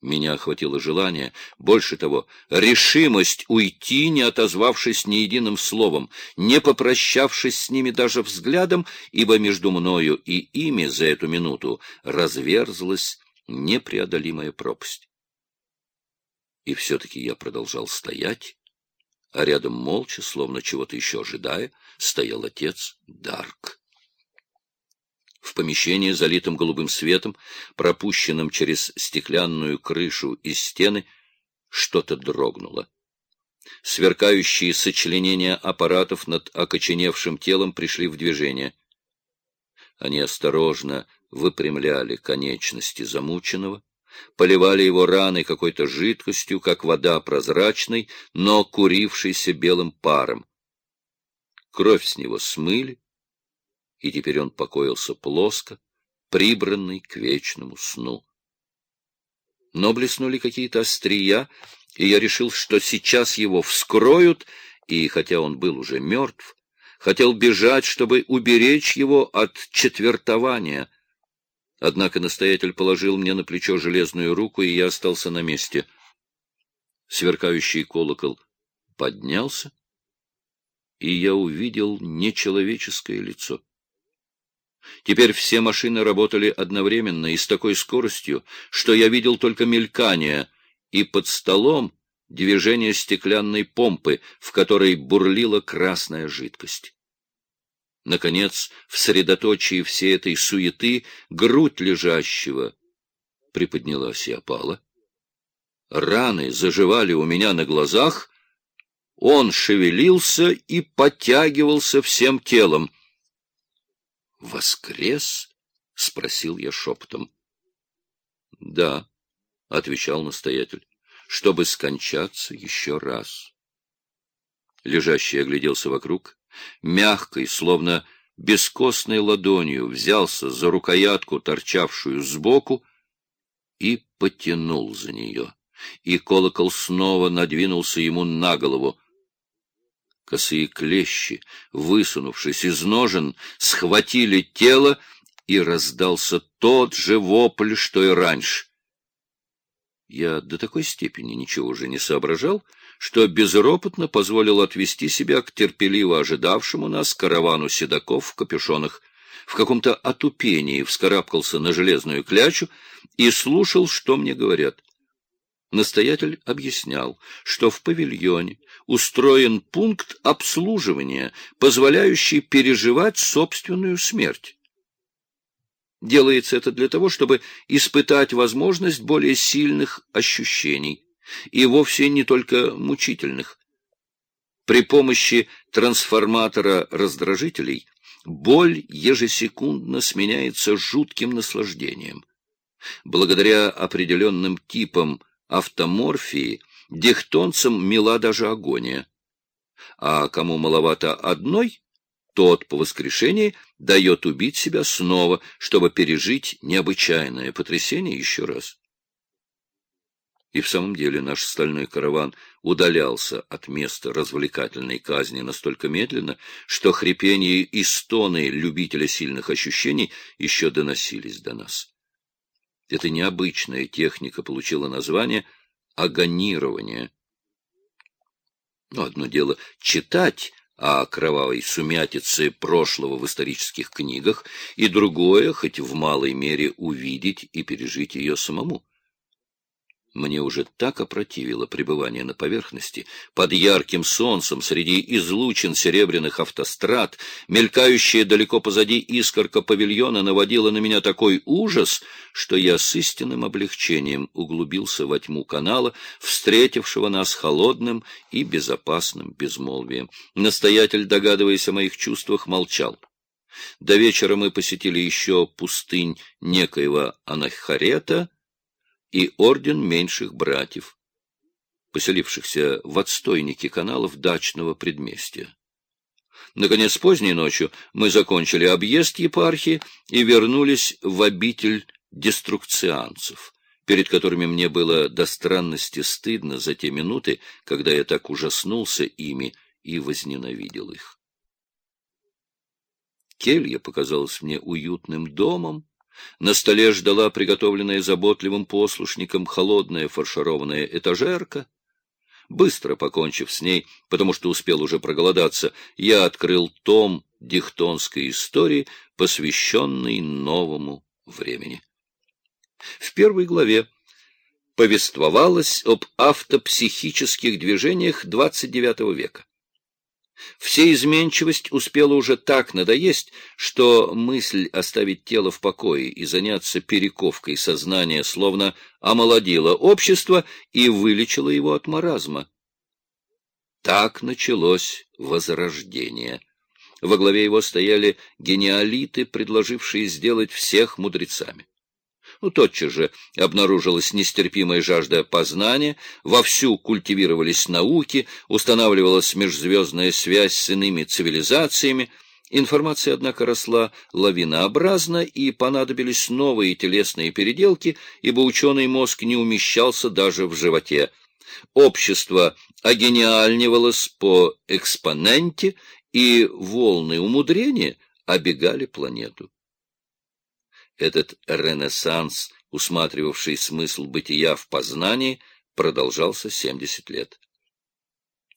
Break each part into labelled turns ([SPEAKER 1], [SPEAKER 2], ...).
[SPEAKER 1] Меня охватило желание, больше того, решимость уйти, не отозвавшись ни единым словом, не попрощавшись с ними даже взглядом, ибо между мною и ими за эту минуту разверзлась непреодолимая пропасть. И все-таки я продолжал стоять, а рядом молча, словно чего-то еще ожидая, стоял отец Дарк. В помещении, залитом голубым светом, пропущенном через стеклянную крышу и стены, что-то дрогнуло. Сверкающие сочленения аппаратов над окоченевшим телом пришли в движение. Они осторожно выпрямляли конечности замученного, поливали его раны какой-то жидкостью, как вода прозрачной, но курившейся белым паром. Кровь с него смыли, и теперь он покоился плоско, прибранный к вечному сну. Но блеснули какие-то острия, и я решил, что сейчас его вскроют, и, хотя он был уже мертв, хотел бежать, чтобы уберечь его от четвертования. Однако настоятель положил мне на плечо железную руку, и я остался на месте. Сверкающий колокол поднялся, и я увидел нечеловеческое лицо. Теперь все машины работали одновременно и с такой скоростью, что я видел только мелькание, и под столом движение стеклянной помпы, в которой бурлила красная жидкость. Наконец, в средоточии всей этой суеты грудь лежащего приподнялась и опала. Раны заживали у меня на глазах, он шевелился и подтягивался всем телом — «Воскрес?» — спросил я шепотом. «Да», — отвечал настоятель, — «чтобы скончаться еще раз». Лежащий огляделся вокруг, мягкой, словно бескостной ладонью взялся за рукоятку, торчавшую сбоку, и потянул за нее. И колокол снова надвинулся ему на голову. Косые клещи, высунувшись из ножен, схватили тело, и раздался тот же вопль, что и раньше. Я до такой степени ничего уже не соображал, что безропотно позволил отвести себя к терпеливо ожидавшему нас каравану седаков в капюшонах, в каком-то отупении вскарабкался на железную клячу и слушал, что мне говорят. Настоятель объяснял, что в павильоне устроен пункт обслуживания, позволяющий переживать собственную смерть. Делается это для того, чтобы испытать возможность более сильных ощущений, и вовсе не только мучительных. При помощи трансформатора раздражителей боль ежесекундно сменяется жутким наслаждением. Благодаря определенным типам автоморфии дихтонцам мила даже агония. А кому маловато одной, тот по воскрешении дает убить себя снова, чтобы пережить необычайное потрясение еще раз. И в самом деле наш стальной караван удалялся от места развлекательной казни настолько медленно, что хрипение и стоны любителя сильных ощущений еще доносились до нас. Эта необычная техника получила название агонирование. Но одно дело читать о кровавой сумятице прошлого в исторических книгах, и другое, хоть в малой мере, увидеть и пережить ее самому. Мне уже так опротивило пребывание на поверхности, под ярким солнцем, среди излучин серебряных автострад, мелькающая далеко позади искорка павильона наводила на меня такой ужас, что я с истинным облегчением углубился во тьму канала, встретившего нас холодным и безопасным безмолвием. Настоятель, догадываясь о моих чувствах, молчал. До вечера мы посетили еще пустынь некоего Анахарета, и орден меньших братьев, поселившихся в отстойнике каналов дачного предместья. Наконец, поздней ночью мы закончили объезд епархии и вернулись в обитель деструкцианцев, перед которыми мне было до странности стыдно за те минуты, когда я так ужаснулся ими и возненавидел их. Келья показалась мне уютным домом, На столе ждала приготовленная заботливым послушником холодная фаршированная этажерка. Быстро покончив с ней, потому что успел уже проголодаться, я открыл том дихтонской истории, посвященный новому времени. В первой главе повествовалось об автопсихических движениях XXIX века. Всеизменчивость успела уже так надоесть, что мысль оставить тело в покое и заняться перековкой сознания словно омолодила общество и вылечила его от маразма. Так началось возрождение. Во главе его стояли гениалиты, предложившие сделать всех мудрецами. Ну, тотчас же обнаружилась нестерпимая жажда познания, вовсю культивировались науки, устанавливалась межзвездная связь с иными цивилизациями. Информация, однако, росла лавинообразно, и понадобились новые телесные переделки, ибо ученый мозг не умещался даже в животе. Общество огениальнивалось по экспоненте, и волны умудрения обегали планету. Этот ренессанс, усматривавший смысл бытия в познании, продолжался 70 лет.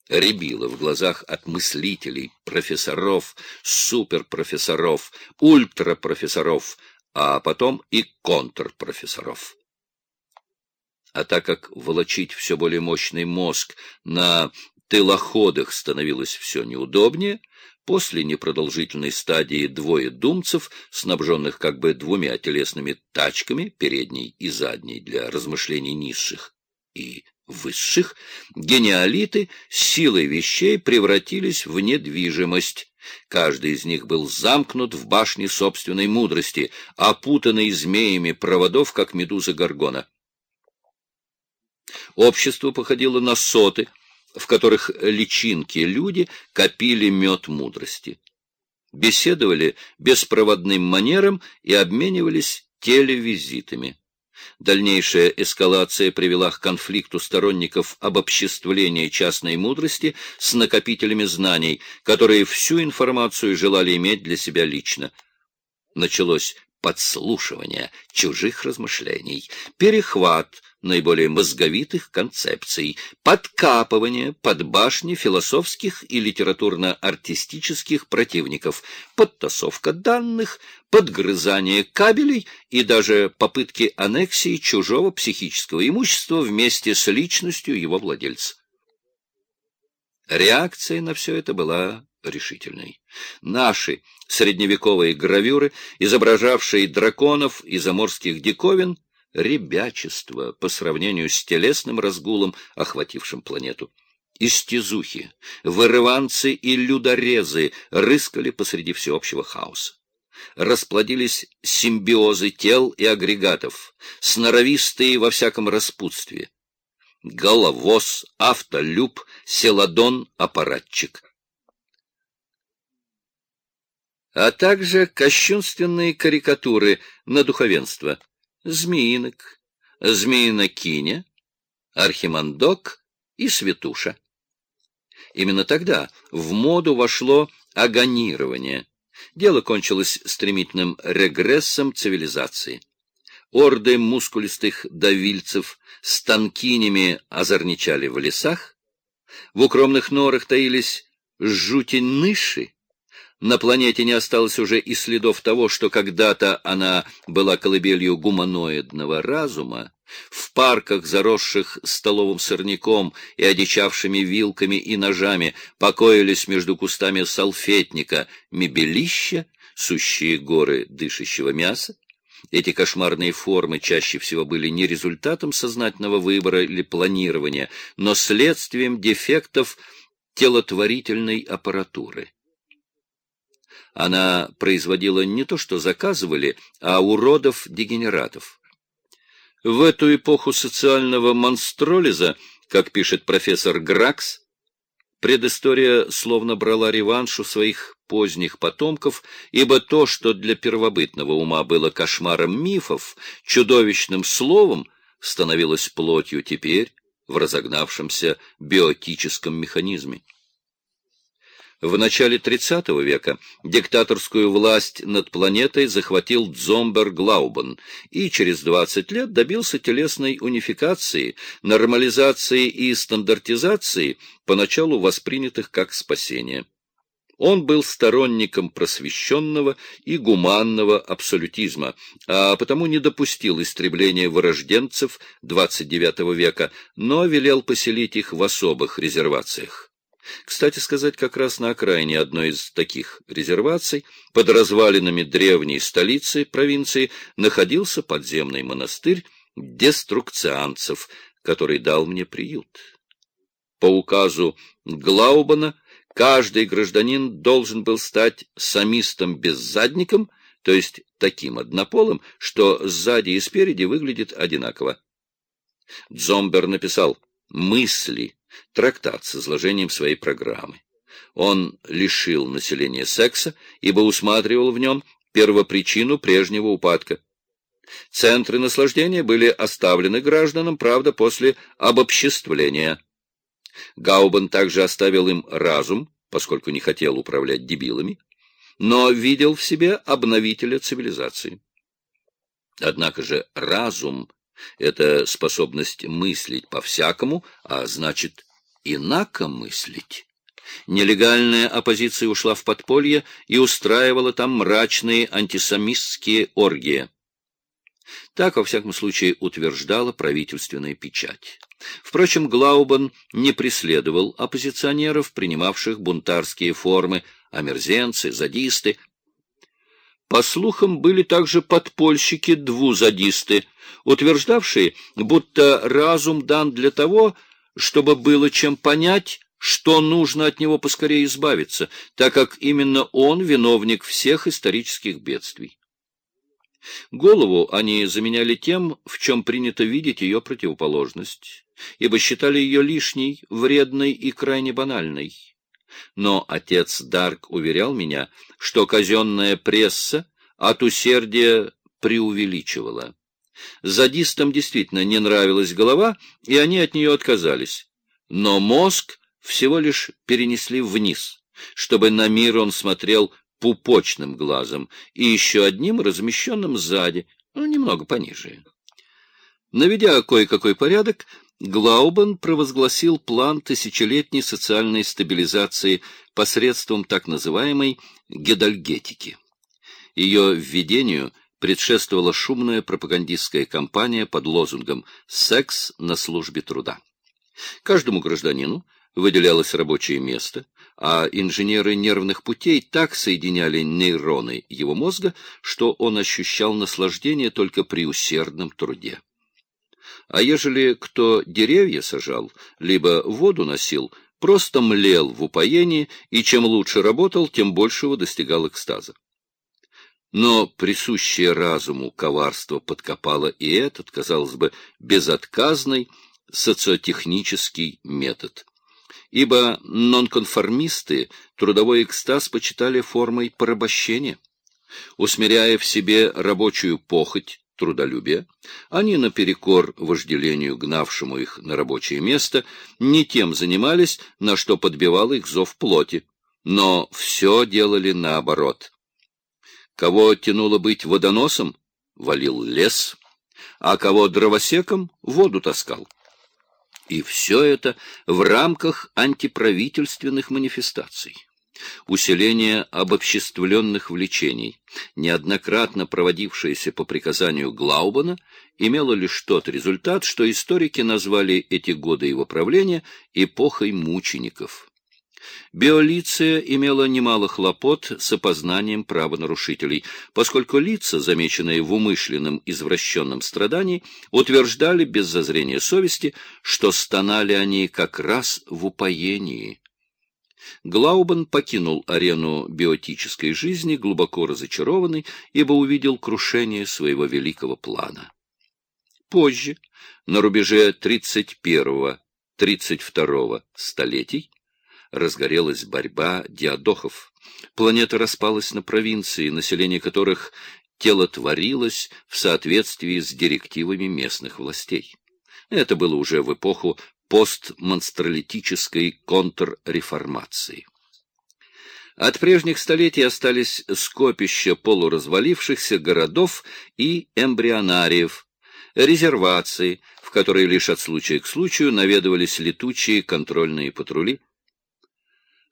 [SPEAKER 1] Рябило в глазах от мыслителей, профессоров, суперпрофессоров, ультрапрофессоров, а потом и контрпрофессоров. А так как волочить все более мощный мозг на тылоходах становилось все неудобнее, После непродолжительной стадии двое думцев, снабженных как бы двумя телесными тачками, передней и задней для размышлений низших и высших, гениалиты силой вещей превратились в недвижимость. Каждый из них был замкнут в башне собственной мудрости, опутанный змеями проводов, как медуза Горгона. Общество походило на соты — в которых личинки люди копили мед мудрости. Беседовали беспроводным манером и обменивались телевизитами. Дальнейшая эскалация привела к конфликту сторонников обобществления частной мудрости с накопителями знаний, которые всю информацию желали иметь для себя лично. Началось подслушивание чужих размышлений, перехват наиболее мозговитых концепций, подкапывание под башни философских и литературно-артистических противников, подтасовка данных, подгрызание кабелей и даже попытки аннексии чужого психического имущества вместе с личностью его владельца. Реакция на все это была решительной. Наши средневековые гравюры, изображавшие драконов и заморских диковин, ребячество по сравнению с телесным разгулом, охватившим планету. Истязухи, вырыванцы и людорезы рыскали посреди всеобщего хаоса. Расплодились симбиозы тел и агрегатов, сноровистые во всяком распутстве. Головоз, автолюб, селадон, аппаратчик — а также кощунственные карикатуры на духовенство. Змеинок, Змеинокиня, Архимандок и Светуша. Именно тогда в моду вошло агонирование. Дело кончилось стремительным регрессом цивилизации. Орды мускулистых давильцев с танкинями озорничали в лесах, в укромных норах таились жути-ныши, на планете не осталось уже и следов того, что когда-то она была колыбелью гуманоидного разума. В парках, заросших столовым сорняком и одичавшими вилками и ножами, покоились между кустами салфетника мебелища, сущие горы дышащего мяса. Эти кошмарные формы чаще всего были не результатом сознательного выбора или планирования, но следствием дефектов телотворительной аппаратуры. Она производила не то, что заказывали, а уродов-дегенератов. В эту эпоху социального монстролиза, как пишет профессор Гракс, предыстория словно брала реванш у своих поздних потомков, ибо то, что для первобытного ума было кошмаром мифов, чудовищным словом, становилось плотью теперь в разогнавшемся биотическом механизме. В начале 30 века диктаторскую власть над планетой захватил Дзомбер Глаубен и через 20 лет добился телесной унификации, нормализации и стандартизации, поначалу воспринятых как спасение. Он был сторонником просвещенного и гуманного абсолютизма, а потому не допустил истребления вырожденцев XXIX века, но велел поселить их в особых резервациях. Кстати сказать, как раз на окраине одной из таких резерваций, под развалинами древней столицы провинции, находился подземный монастырь деструкцианцев, который дал мне приют. По указу Глаубана каждый гражданин должен был стать самистом-беззадником, то есть таким однополым, что сзади и спереди выглядит одинаково. Дзомбер написал «мысли» трактат с изложением своей программы. Он лишил населения секса, ибо усматривал в нем первопричину прежнего упадка. Центры наслаждения были оставлены гражданам, правда, после обобществления. Гаубен также оставил им разум, поскольку не хотел управлять дебилами, но видел в себе обновителя цивилизации. Однако же разум это способность мыслить по-всякому, а значит, инакомыслить. Нелегальная оппозиция ушла в подполье и устраивала там мрачные антисамистские оргии. Так, во всяком случае, утверждала правительственная печать. Впрочем, Глаубан не преследовал оппозиционеров, принимавших бунтарские формы, омерзенцы, задисты, по слухам, были также подпольщики-двузадисты, утверждавшие, будто разум дан для того, чтобы было чем понять, что нужно от него поскорее избавиться, так как именно он виновник всех исторических бедствий. Голову они заменяли тем, в чем принято видеть ее противоположность, ибо считали ее лишней, вредной и крайне банальной. Но отец Дарк уверял меня, что казенная пресса от усердия преувеличивала. Задистам действительно не нравилась голова, и они от нее отказались. Но мозг всего лишь перенесли вниз, чтобы на мир он смотрел пупочным глазом и еще одним размещенным сзади, ну, немного пониже. Наведя кое-какой порядок, Глаубен провозгласил план тысячелетней социальной стабилизации посредством так называемой гедальгетики. Ее введению предшествовала шумная пропагандистская кампания под лозунгом «Секс на службе труда». Каждому гражданину выделялось рабочее место, а инженеры нервных путей так соединяли нейроны его мозга, что он ощущал наслаждение только при усердном труде. А ежели кто деревья сажал, либо воду носил, просто млел в упоении, и чем лучше работал, тем большего достигал экстаза. Но присущее разуму коварство подкопало и этот, казалось бы, безотказный социотехнический метод. Ибо нонконформисты трудовой экстаз почитали формой порабощения. Усмиряя в себе рабочую похоть, трудолюбие, они наперекор вожделению, гнавшему их на рабочее место, не тем занимались, на что подбивал их зов плоти, но все делали наоборот. Кого тянуло быть водоносом, валил лес, а кого дровосеком воду таскал. И все это в рамках антиправительственных манифестаций усиление обобществленных влечений, неоднократно проводившееся по приказанию Глаубана, имело лишь тот результат, что историки назвали эти годы его правления эпохой мучеников. Биолиция имела немало хлопот с опознанием правонарушителей, поскольку лица, замеченные в умышленном извращенном страдании, утверждали без зазрения совести, что стонали они как раз в упоении. Глаубен покинул арену биотической жизни, глубоко разочарованный, ибо увидел крушение своего великого плана. Позже, на рубеже 31-32 столетий, разгорелась борьба диадохов. Планета распалась на провинции, население которых телотворилось в соответствии с директивами местных властей. Это было уже в эпоху постмонстралитической контрреформации. От прежних столетий остались скопища полуразвалившихся городов и эмбрионариев, резервации, в которые лишь от случая к случаю наведывались летучие контрольные патрули,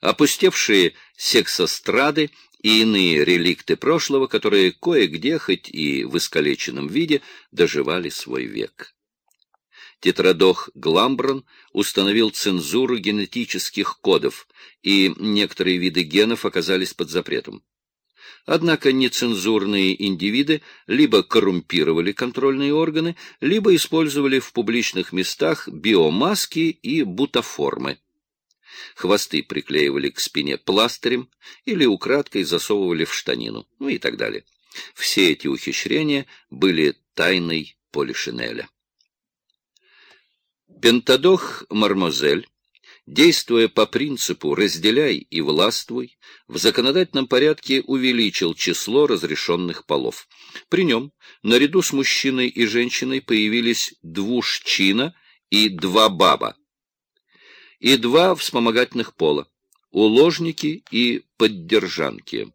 [SPEAKER 1] опустевшие сексострады и иные реликты прошлого, которые кое-где, хоть и в искалеченном виде, доживали свой век. Тетрадох Гламброн установил цензуру генетических кодов, и некоторые виды генов оказались под запретом. Однако нецензурные индивиды либо коррумпировали контрольные органы, либо использовали в публичных местах биомаски и бутаформы. Хвосты приклеивали к спине пластырем или украдкой засовывали в штанину, ну и так далее. Все эти ухищрения были тайной Полишинеля. Пентадох Мармозель, действуя по принципу «разделяй и властвуй», в законодательном порядке увеличил число разрешенных полов. При нем наряду с мужчиной и женщиной появились двушчина и два баба, и два вспомогательных пола — уложники и поддержанки.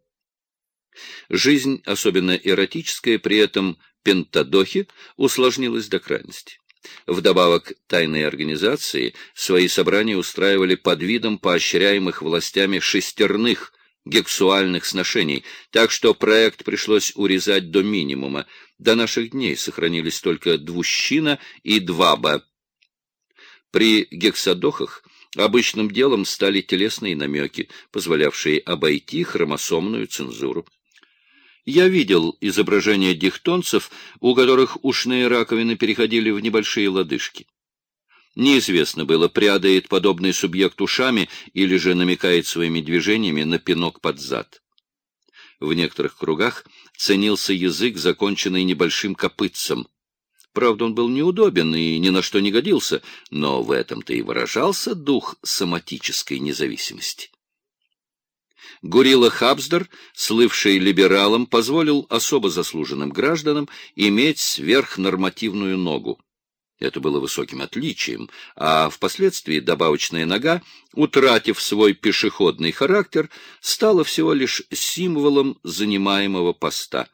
[SPEAKER 1] Жизнь, особенно эротическая, при этом пентадохе, усложнилась до крайности. Вдобавок, тайные организации свои собрания устраивали под видом поощряемых властями шестерных гексуальных сношений, так что проект пришлось урезать до минимума. До наших дней сохранились только двущина и дваба. При гексадохах обычным делом стали телесные намеки, позволявшие обойти хромосомную цензуру. Я видел изображения дихтонцев, у которых ушные раковины переходили в небольшие лодыжки. Неизвестно было, прядает подобный субъект ушами или же намекает своими движениями на пинок под зад. В некоторых кругах ценился язык, законченный небольшим копытцем. Правда, он был неудобен и ни на что не годился, но в этом-то и выражался дух соматической независимости. Гурила Хабсдер, слывший либералом, позволил особо заслуженным гражданам иметь сверхнормативную ногу. Это было высоким отличием, а впоследствии добавочная нога, утратив свой пешеходный характер, стала всего лишь символом занимаемого поста.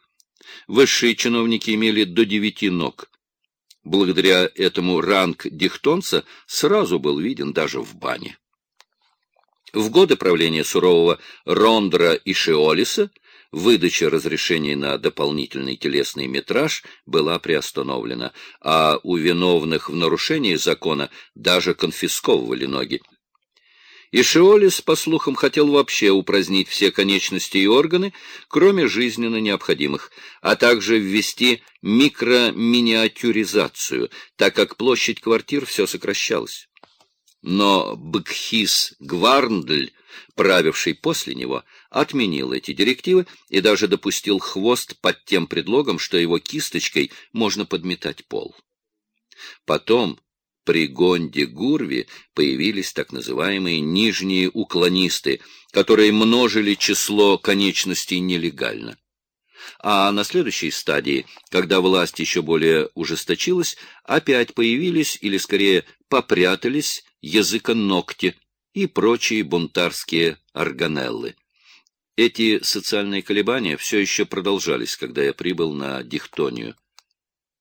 [SPEAKER 1] Высшие чиновники имели до девяти ног. Благодаря этому ранг дихтонца сразу был виден даже в бане. В годы правления сурового Рондра и Шиолиса выдача разрешений на дополнительный телесный метраж была приостановлена, а у виновных в нарушении закона даже конфисковывали ноги. Ишиолис, по слухам, хотел вообще упразднить все конечности и органы, кроме жизненно необходимых, а также ввести микроминиатюризацию, так как площадь квартир все сокращалась. Но Бкхис Гварндль, правивший после него, отменил эти директивы и даже допустил хвост под тем предлогом, что его кисточкой можно подметать пол. Потом при Гонде Гурви появились так называемые нижние уклонисты, которые множили число конечностей нелегально. А на следующей стадии, когда власть еще более ужесточилась, опять появились, или скорее попрятались, языка-ногти и прочие бунтарские органеллы. Эти социальные колебания все еще продолжались, когда я прибыл на Дихтонию.